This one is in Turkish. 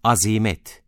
azimet,